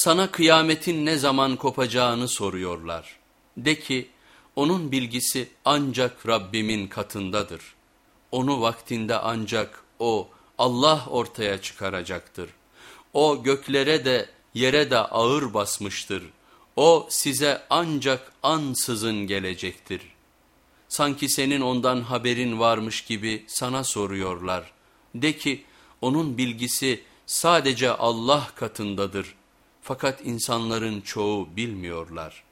Sana kıyametin ne zaman kopacağını soruyorlar. De ki, onun bilgisi ancak Rabbimin katındadır. Onu vaktinde ancak O, Allah ortaya çıkaracaktır. O göklere de yere de ağır basmıştır. O size ancak ansızın gelecektir. Sanki senin ondan haberin varmış gibi sana soruyorlar. De ki onun bilgisi sadece Allah katındadır. Fakat insanların çoğu bilmiyorlar.''